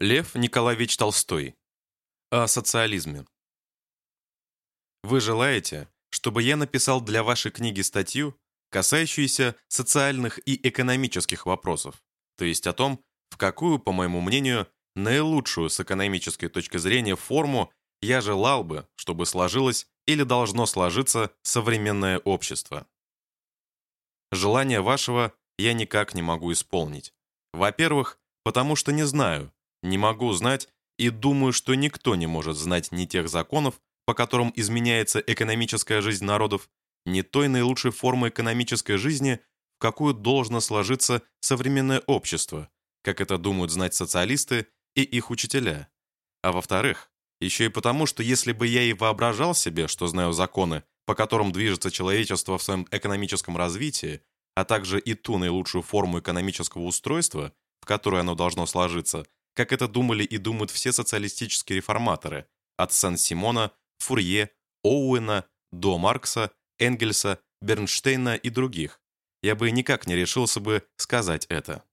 Лев Николаевич Толстой. О социализме. Вы желаете, чтобы я написал для вашей книги статью, касающуюся социальных и экономических вопросов, то есть о том, в какую, по моему мнению, наилучшую с экономической точки зрения форму я желал бы, чтобы сложилось или должно сложиться современное общество. Желание вашего я никак не могу исполнить. Во-первых, потому что не знаю, не могу знать и думаю, что никто не может знать ни тех законов, по которым изменяется экономическая жизнь народов, ни той наилучшей формы экономической жизни, в какую должно сложиться современное общество, как это думают знать социалисты и их учителя. А во-вторых, еще и потому, что если бы я и воображал себе, что знаю законы, по которым движется человечество в своем экономическом развитии, а также и ту наилучшую форму экономического устройства, в которой оно должно сложиться, как это думали и думают все социалистические реформаторы, от Сан-Симона, Фурье, Оуэна до Маркса, Энгельса, Бернштейна и других, я бы никак не решился бы сказать это.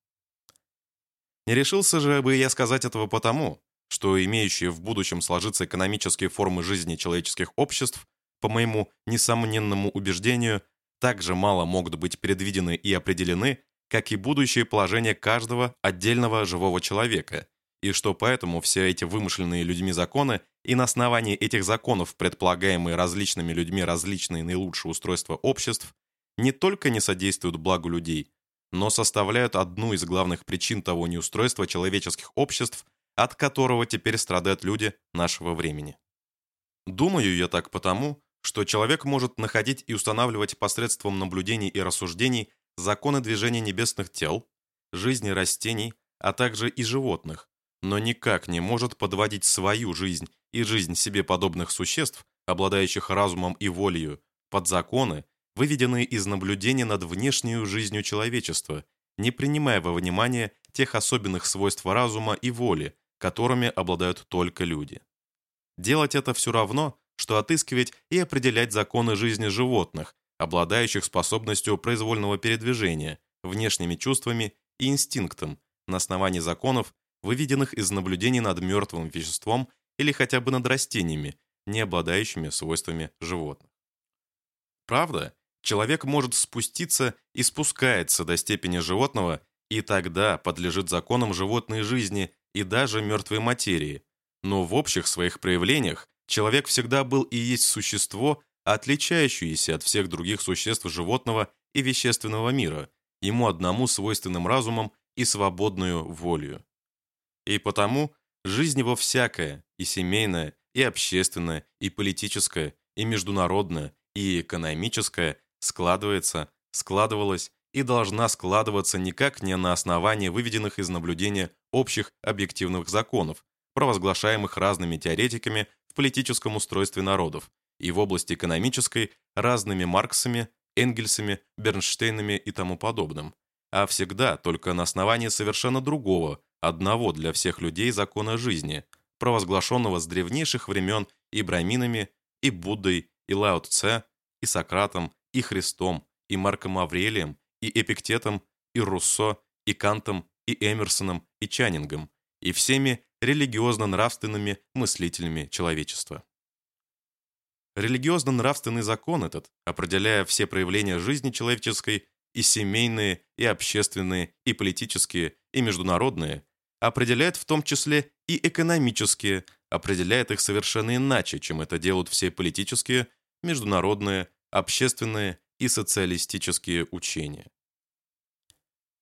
Не решился же бы я сказать этого потому, что имеющие в будущем сложиться экономические формы жизни человеческих обществ, по моему несомненному убеждению, также мало могут быть предвидены и определены, как и будущее положение каждого отдельного живого человека, и что поэтому все эти вымышленные людьми законы и на основании этих законов предполагаемые различными людьми различные наилучшие устройства обществ не только не содействуют благу людей, но составляют одну из главных причин того неустройства человеческих обществ, от которого теперь страдают люди нашего времени. Думаю я так потому, что человек может находить и устанавливать посредством наблюдений и рассуждений законы движения небесных тел, жизни растений, а также и животных, но никак не может подводить свою жизнь и жизнь себе подобных существ, обладающих разумом и волею, под законы, выведенные из наблюдения над внешней жизнью человечества, не принимая во внимание тех особенных свойств разума и воли, которыми обладают только люди. Делать это все равно, что отыскивать и определять законы жизни животных, обладающих способностью произвольного передвижения, внешними чувствами и инстинктом на основании законов, выведенных из наблюдений над мертвым веществом или хотя бы над растениями, не обладающими свойствами животных. Правда, человек может спуститься и спускается до степени животного, и тогда подлежит законам животной жизни и даже мертвой материи. Но в общих своих проявлениях человек всегда был и есть существо, отличающееся от всех других существ животного и вещественного мира, ему одному свойственным разумом и свободную волю. И потому жизнь его всякая, и семейная, и общественная, и политическая, и международная, и экономическая, складывается, складывалась и должна складываться никак не на основании выведенных из наблюдения общих объективных законов, провозглашаемых разными теоретиками в политическом устройстве народов, и в области экономической разными Марксами, Энгельсами, Бернштейнами и тому подобным, а всегда только на основании совершенно другого, одного для всех людей закона жизни, провозглашенного с древнейших времен и Браминами, и Буддой, и Лао Цце, и Сократом, и Христом, и Марком Аврелием, и Эпиктетом, и Руссо, и Кантом, и Эмерсоном, и Чанингом, и всеми религиозно-нравственными мыслителями человечества. Религиозно-нравственный закон этот, определяя все проявления жизни человеческой, и семейные, и общественные, и политические, и международные, определяет в том числе и экономические, определяет их совершенно иначе, чем это делают все политические, международные, общественные и социалистические учения.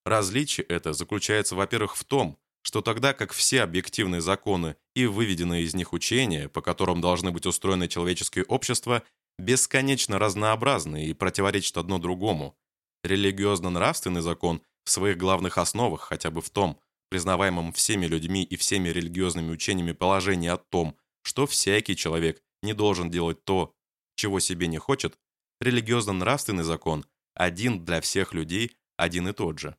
Различие это заключается, во-первых, в том, что тогда как все объективные законы и выведенные из них учения, по которым должны быть устроены человеческие общества, бесконечно разнообразны и противоречат одно другому, религиозно-нравственный закон в своих главных основах, хотя бы в том, признаваемом всеми людьми и всеми религиозными учениями положении о том, что всякий человек не должен делать то, чего себе не хочет, религиозно-нравственный закон один для всех людей один и тот же.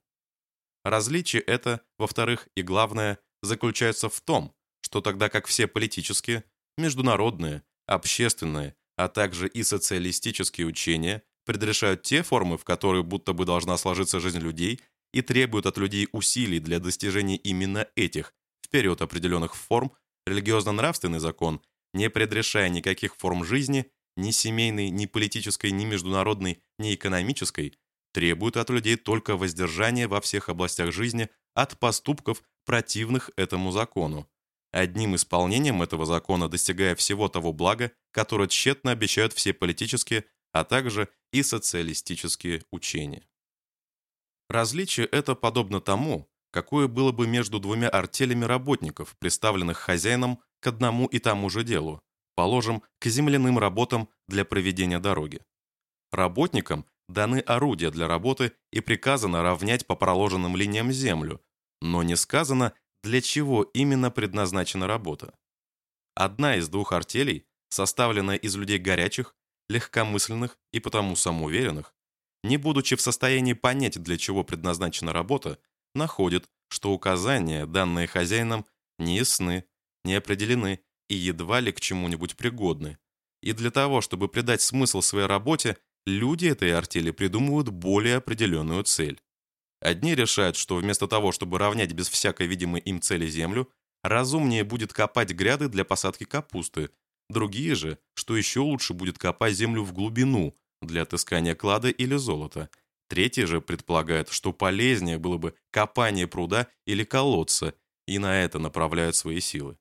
Различие это, во-вторых, и главное, заключается в том, что тогда как все политические, международные, общественные, а также и социалистические учения предрешают те формы, в которые будто бы должна сложиться жизнь людей, и требуют от людей усилий для достижения именно этих, вперед определенных форм, религиозно-нравственный закон, не предрешая никаких форм жизни, ни семейной, ни политической, ни международной, ни экономической, требует от людей только воздержания во всех областях жизни от поступков, противных этому закону. Одним исполнением этого закона достигая всего того блага, которое тщетно обещают все политические, а также и социалистические учения. Различие это подобно тому, какое было бы между двумя артелями работников, представленных хозяином к одному и тому же делу, положим, к земляным работам для проведения дороги. Работникам даны орудия для работы и приказано равнять по проложенным линиям землю, но не сказано, для чего именно предназначена работа. Одна из двух артелей, составленная из людей горячих, легкомысленных и потому самоуверенных, не будучи в состоянии понять, для чего предназначена работа, находит, что указания, данные хозяином, не ясны, не определены и едва ли к чему-нибудь пригодны. И для того, чтобы придать смысл своей работе, люди этой артели придумывают более определенную цель. Одни решают, что вместо того, чтобы равнять без всякой видимой им цели землю, разумнее будет копать гряды для посадки капусты. Другие же, что еще лучше будет копать землю в глубину для отыскания клада или золота. Третьи же предполагают, что полезнее было бы копание пруда или колодца, и на это направляют свои силы.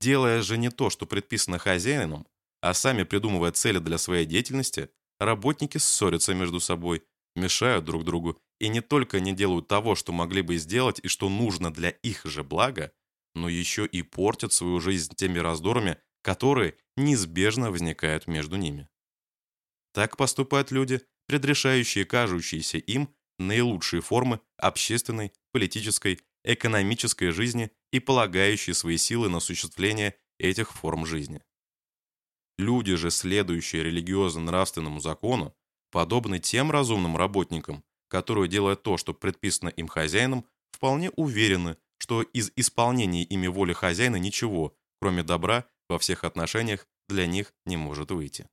Делая же не то, что предписано хозяином, а сами придумывая цели для своей деятельности, работники ссорятся между собой, мешают друг другу и не только не делают того, что могли бы сделать и что нужно для их же блага, но еще и портят свою жизнь теми раздорами, которые неизбежно возникают между ними. Так поступают люди, предрешающие кажущиеся им наилучшие формы общественной, политической, экономической жизни и полагающие свои силы на осуществление этих форм жизни. Люди же, следующие религиозно-нравственному закону, подобны тем разумным работникам, которые, делая то, что предписано им хозяином, вполне уверены, что из исполнения ими воли хозяина ничего, кроме добра, во всех отношениях для них не может выйти.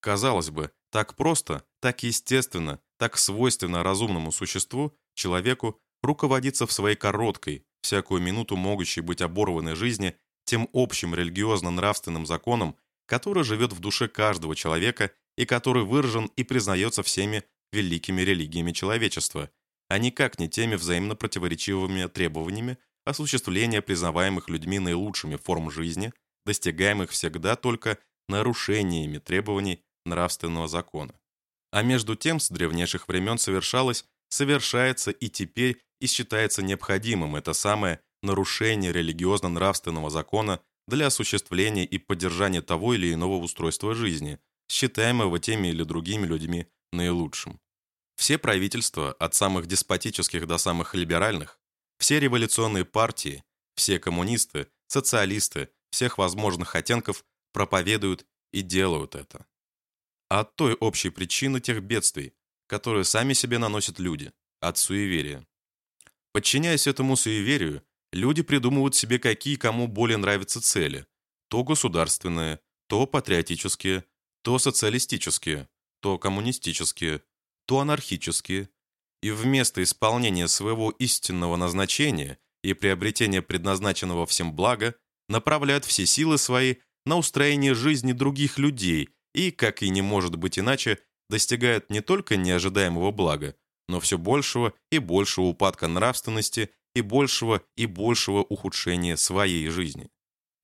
Казалось бы, так просто, так естественно, так свойственно разумному существу, человеку, руководиться в своей короткой, всякую минуту могущей быть оборванной жизни тем общим религиозно-нравственным законом, который живет в душе каждого человека и который выражен и признается всеми великими религиями человечества, а никак не теми взаимно противоречивыми требованиями осуществления признаваемых людьми наилучшими форм жизни, достигаемых всегда только нарушениями требований нравственного закона. А между тем с древнейших времен совершалось, совершается и теперь и считается необходимым это самое нарушение религиозно-нравственного закона для осуществления и поддержания того или иного устройства жизни, считаемого теми или другими людьми наилучшим. Все правительства, от самых деспотических до самых либеральных, все революционные партии, все коммунисты, социалисты, всех возможных оттенков проповедуют и делают это. От той общей причины тех бедствий, которые сами себе наносят люди, от суеверия. Подчиняясь этому суеверию, люди придумывают себе, какие кому более нравятся цели. То государственные, то патриотические, то социалистические, то коммунистические, то анархические. И вместо исполнения своего истинного назначения и приобретения предназначенного всем блага, направляют все силы свои на устроение жизни других людей и, как и не может быть иначе, достигают не только неожидаемого блага, но все большего и большего упадка нравственности и большего и большего ухудшения своей жизни.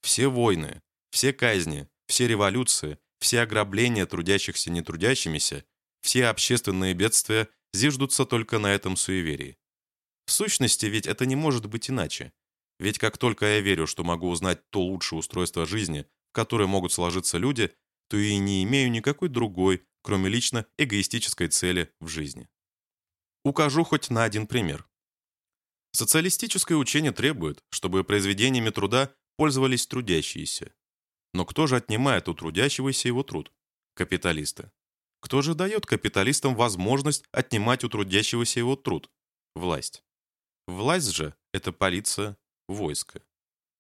Все войны, все казни, все революции, все ограбления трудящихся нетрудящимися, все общественные бедствия зиждутся только на этом суеверии. В сущности, ведь это не может быть иначе. Ведь как только я верю, что могу узнать то лучшее устройство жизни, в которое могут сложиться люди, то и не имею никакой другой, кроме лично эгоистической цели в жизни. Укажу хоть на один пример. Социалистическое учение требует, чтобы произведениями труда пользовались трудящиеся. Но кто же отнимает у трудящегося его труд? Капиталисты. Кто же дает капиталистам возможность отнимать у трудящегося его труд? Власть. Власть же – это полиция, войско.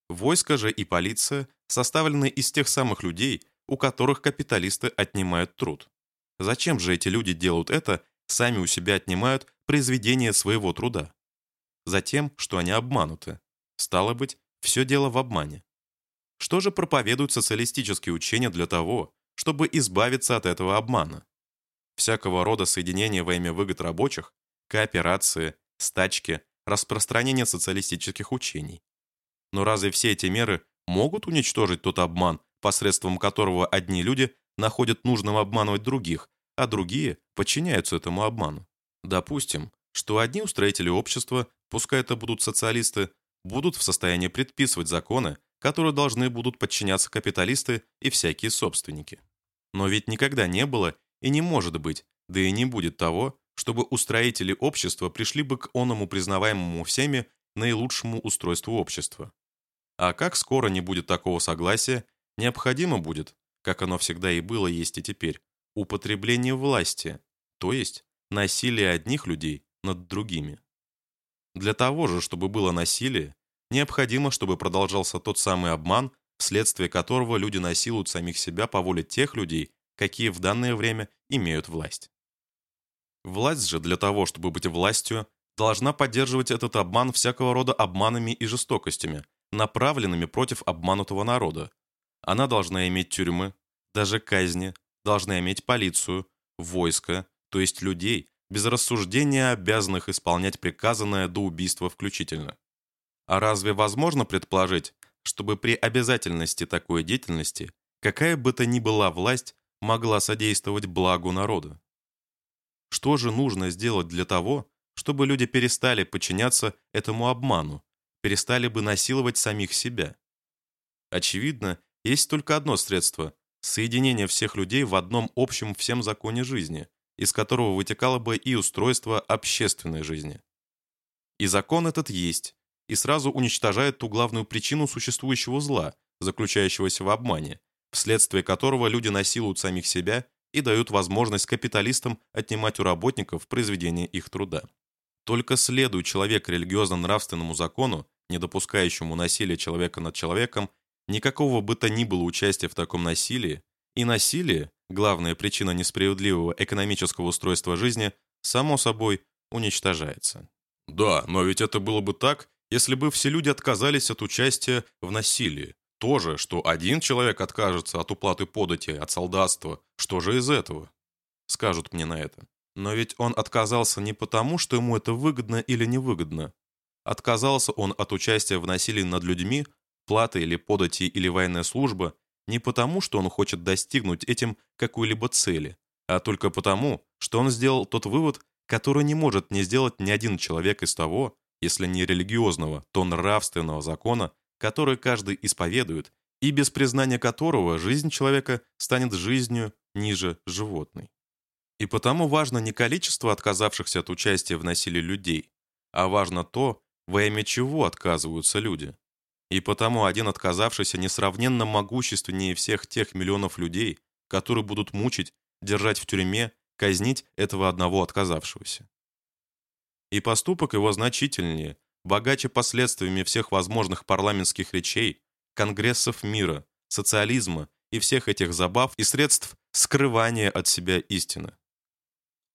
Войско же и полиция составлены из тех самых людей, у которых капиталисты отнимают труд. Зачем же эти люди делают это, сами у себя отнимают произведение своего труда? Затем, что они обмануты. Стало быть, все дело в обмане. Что же проповедуют социалистические учения для того, чтобы избавиться от этого обмана? Всякого рода соединения во имя выгод рабочих, кооперации, стачки, распространение социалистических учений. Но разве все эти меры могут уничтожить тот обман, посредством которого одни люди находят нужным обманывать других, а другие подчиняются этому обману? Допустим, что одни устроители общества, пускай это будут социалисты, будут в состоянии предписывать законы, которые должны будут подчиняться капиталисты и всякие собственники. Но ведь никогда не было и не может быть, да и не будет того, чтобы устроители общества пришли бы к оному признаваемому всеми наилучшему устройству общества. А как скоро не будет такого согласия, необходимо будет, как оно всегда и было, есть и теперь, употребление власти, то есть насилие одних людей над другими. Для того же, чтобы было насилие, необходимо, чтобы продолжался тот самый обман, вследствие которого люди насилуют самих себя по воле тех людей, какие в данное время имеют власть. Власть же для того, чтобы быть властью, должна поддерживать этот обман всякого рода обманами и жестокостями, направленными против обманутого народа. Она должна иметь тюрьмы, даже казни, должна иметь полицию, войско, то есть людей, без рассуждения обязанных исполнять приказанное до убийства включительно. А разве возможно предположить, чтобы при обязательности такой деятельности какая бы то ни была власть могла содействовать благу народа? Что же нужно сделать для того, чтобы люди перестали подчиняться этому обману, перестали бы насиловать самих себя? Очевидно, есть только одно средство – соединение всех людей в одном общем всем законе жизни, из которого вытекало бы и устройство общественной жизни. И закон этот есть, и сразу уничтожает ту главную причину существующего зла, заключающегося в обмане, вследствие которого люди насилуют самих себя и дают возможность капиталистам отнимать у работников произведение их труда. Только следуя человек религиозно-нравственному закону, не допускающему насилия человека над человеком, никакого бы то ни было участия в таком насилии, и насилие, главная причина несправедливого экономического устройства жизни, само собой уничтожается. Да, но ведь это было бы так, если бы все люди отказались от участия в насилии, то же, что один человек откажется от уплаты подати, от солдатства, что же из этого? Скажут мне на это. Но ведь он отказался не потому, что ему это выгодно или невыгодно. Отказался он от участия в насилии над людьми, платы или подати или военная служба, не потому, что он хочет достигнуть этим какой-либо цели, а только потому, что он сделал тот вывод, который не может не сделать ни один человек из того, если не религиозного, то нравственного закона, который каждый исповедует, и без признания которого жизнь человека станет жизнью ниже животной. И потому важно не количество отказавшихся от участия в насилии людей, а важно то, во имя чего отказываются люди. И потому один отказавшийся несравненно могущественнее всех тех миллионов людей, которые будут мучить, держать в тюрьме, казнить этого одного отказавшегося. И поступок его значительнее, богаче последствиями всех возможных парламентских речей, конгрессов мира, социализма и всех этих забав и средств скрывания от себя истины.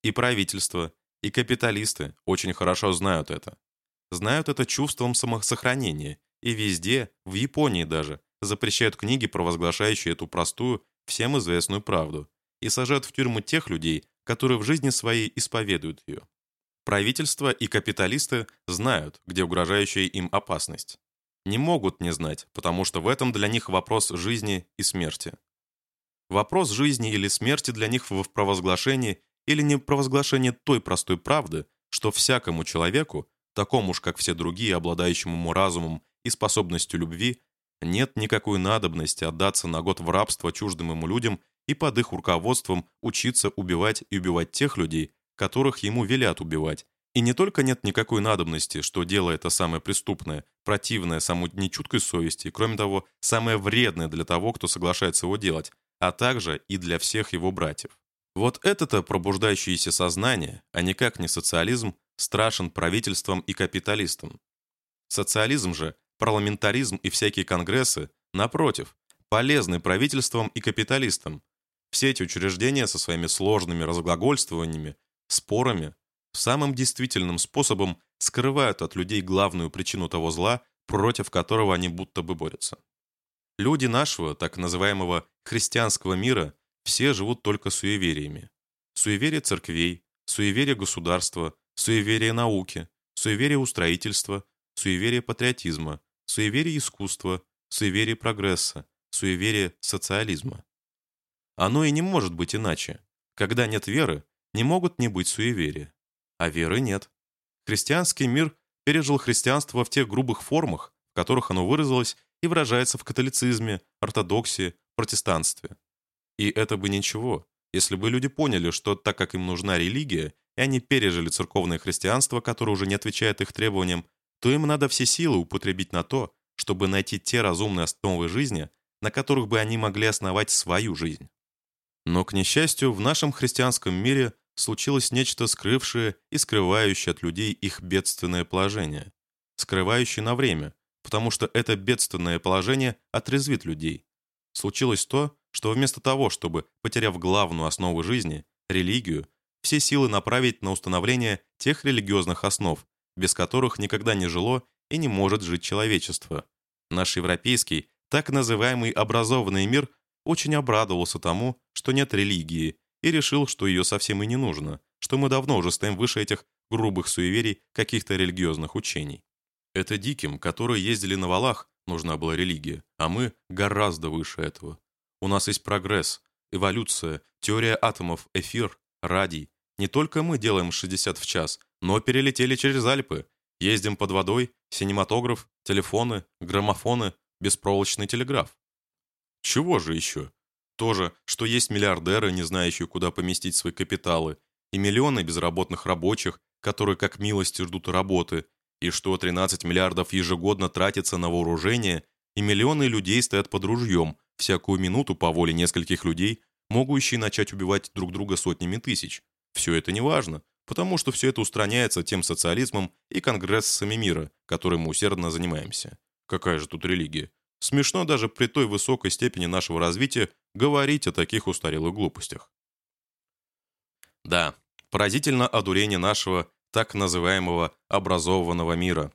И правительство, и капиталисты очень хорошо знают это. Знают это чувством самосохранения, и везде, в Японии даже, запрещают книги, провозглашающие эту простую, всем известную правду, и сажают в тюрьму тех людей, которые в жизни своей исповедуют ее. Правительство и капиталисты знают, где угрожающая им опасность. Не могут не знать, потому что в этом для них вопрос жизни и смерти. Вопрос жизни или смерти для них в провозглашении или не провозглашении той простой правды, что всякому человеку, такому же, как все другие, обладающему разумом и способностью любви, нет никакой надобности отдаться на год в рабство чуждым ему людям и под их руководством учиться убивать и убивать тех людей, которых ему велят убивать. И не только нет никакой надобности, что дело это самое преступное, противное саму нечуткой совести, кроме того, самое вредное для того, кто соглашается его делать, а также и для всех его братьев. Вот это-то пробуждающееся сознание, а никак не социализм, страшен правительством и капиталистам. Социализм же, парламентаризм и всякие конгрессы, напротив, полезны правительствам и капиталистам. Все эти учреждения со своими сложными разглагольствованиями спорами, самым действительным способом скрывают от людей главную причину того зла, против которого они будто бы борются. Люди нашего, так называемого христианского мира, все живут только суевериями. Суеверие церквей, суеверие государства, суеверие науки, суеверие устроительства, суеверие патриотизма, суеверие искусства, суеверие прогресса, суеверие социализма. Оно и не может быть иначе. Когда нет веры, не могут не быть суеверия. А веры нет. Христианский мир пережил христианство в тех грубых формах, в которых оно выразилось и выражается в католицизме, ортодоксии, протестанстве. И это бы ничего, если бы люди поняли, что так как им нужна религия, и они пережили церковное христианство, которое уже не отвечает их требованиям, то им надо все силы употребить на то, чтобы найти те разумные основы жизни, на которых бы они могли основать свою жизнь. Но, к несчастью, в нашем христианском мире случилось нечто скрывшее и скрывающее от людей их бедственное положение. Скрывающее на время, потому что это бедственное положение отрезвит людей. Случилось то, что вместо того, чтобы, потеряв главную основу жизни, религию, все силы направить на установление тех религиозных основ, без которых никогда не жило и не может жить человечество. Наш европейский, так называемый образованный мир очень обрадовался тому, что нет религии, и решил, что ее совсем и не нужно, что мы давно уже стоим выше этих грубых суеверий каких-то религиозных учений. Это диким, которые ездили на валах, нужна была религия, а мы гораздо выше этого. У нас есть прогресс, эволюция, теория атомов, эфир, радий. Не только мы делаем 60 в час, но перелетели через Альпы, ездим под водой, синематограф, телефоны, граммофоны, беспроволочный телеграф. Чего же еще? То же, что есть миллиардеры, не знающие, куда поместить свои капиталы, и миллионы безработных рабочих, которые как милости ждут работы, и что 13 миллиардов ежегодно тратится на вооружение, и миллионы людей стоят под ружьем, всякую минуту по воле нескольких людей, могущие начать убивать друг друга сотнями тысяч. Все это не важно, потому что все это устраняется тем социализмом и конгрессами мира, которым мы усердно занимаемся. Какая же тут религия? Смешно даже при той высокой степени нашего развития говорить о таких устарелых глупостях. Да, поразительно одурение нашего так называемого образованного мира.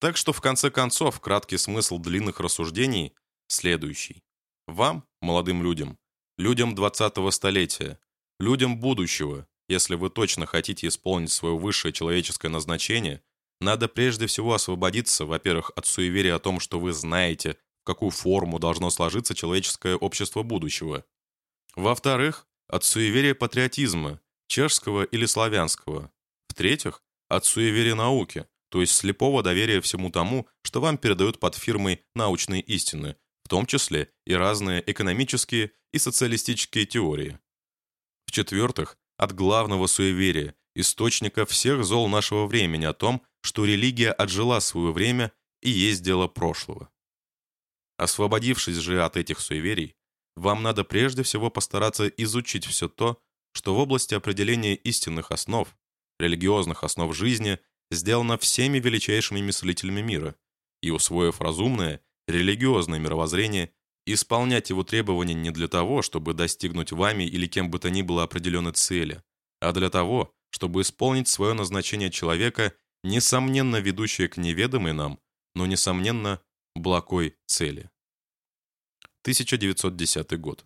Так что в конце концов краткий смысл длинных рассуждений следующий. Вам, молодым людям, людям 20-го столетия, людям будущего, если вы точно хотите исполнить свое высшее человеческое назначение, надо прежде всего освободиться, во-первых, от суеверия о том, что вы знаете, какую форму должно сложиться человеческое общество будущего. Во-вторых, от суеверия патриотизма, чешского или славянского. В-третьих, от суеверия науки, то есть слепого доверия всему тому, что вам передают под фирмой научные истины, в том числе и разные экономические и социалистические теории. В-четвертых, от главного суеверия, источника всех зол нашего времени о том, что религия отжила свое время и есть дело прошлого. Освободившись же от этих суеверий, вам надо прежде всего постараться изучить все то, что в области определения истинных основ, религиозных основ жизни, сделано всеми величайшими мыслителями мира, и, усвоив разумное, религиозное мировоззрение, исполнять его требования не для того, чтобы достигнуть вами или кем бы то ни было определенной цели, а для того, чтобы исполнить свое назначение человека, несомненно ведущее к неведомой нам, но, несомненно, благой цели. 1910 год.